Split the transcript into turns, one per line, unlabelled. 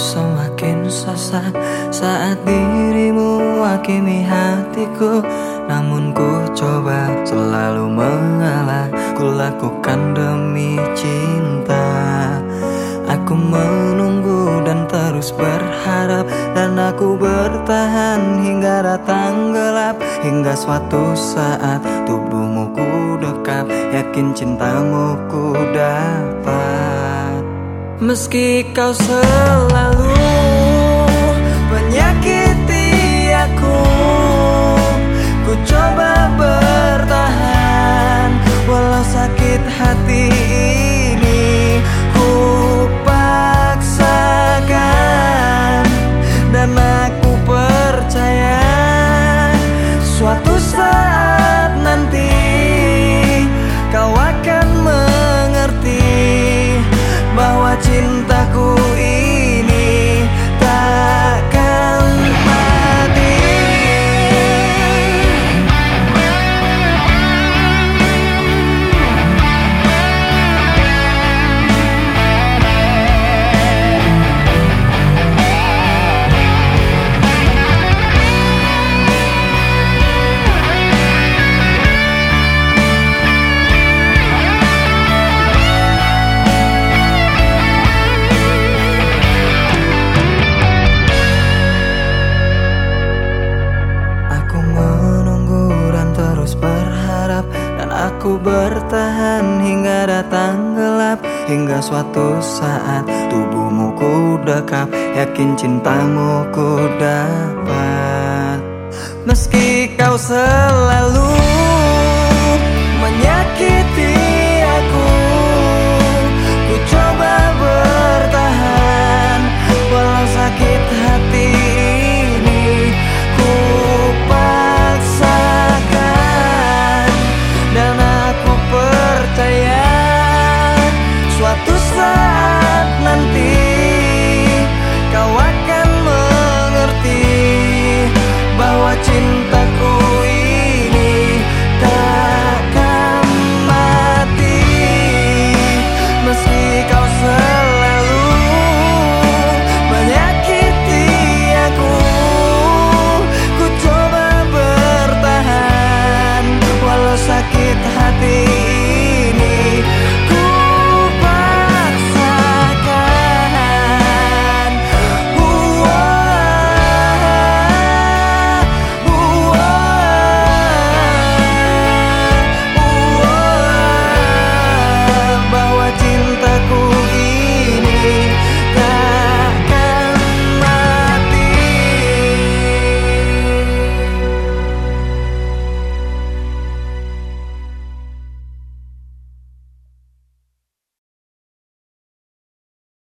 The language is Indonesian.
Semakin sesak Saat dirimu hakimi hatiku. Namun ku coba selalu mengalah Ku lakukan demi cinta. Aku menunggu dan terus berharap Dan aku bertahan hingga datang gelap. Hingga suatu saat tubuhmu ku dekap Yakin cintamu ku dapat Meski kau selalu menyakiti Aku bertahan hingga datang gelap Hingga suatu saat tubuhmu ku dekap. Yakin cintamu ku dapat